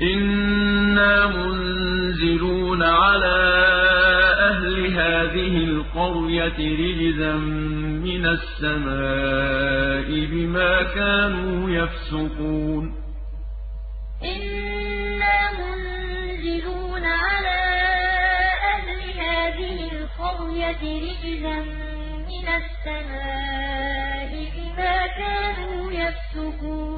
إِنَّا مُنزِلُونَ عَلَىٰ أَهْلِ هَٰذِهِ الْقَرْيَةِ رِجْزًا مِّنَ السَّمَاءِ بِمَا كَانُوا يَفْسُقُونَ إِنَّا مُنزِلُونَ عَلَىٰ أَهْلِ هَٰذِهِ الْقَرْيَةِ رِجْزًا مِّنَ السَّمَاءِ بِمَا كَانُوا يَفْسُقُونَ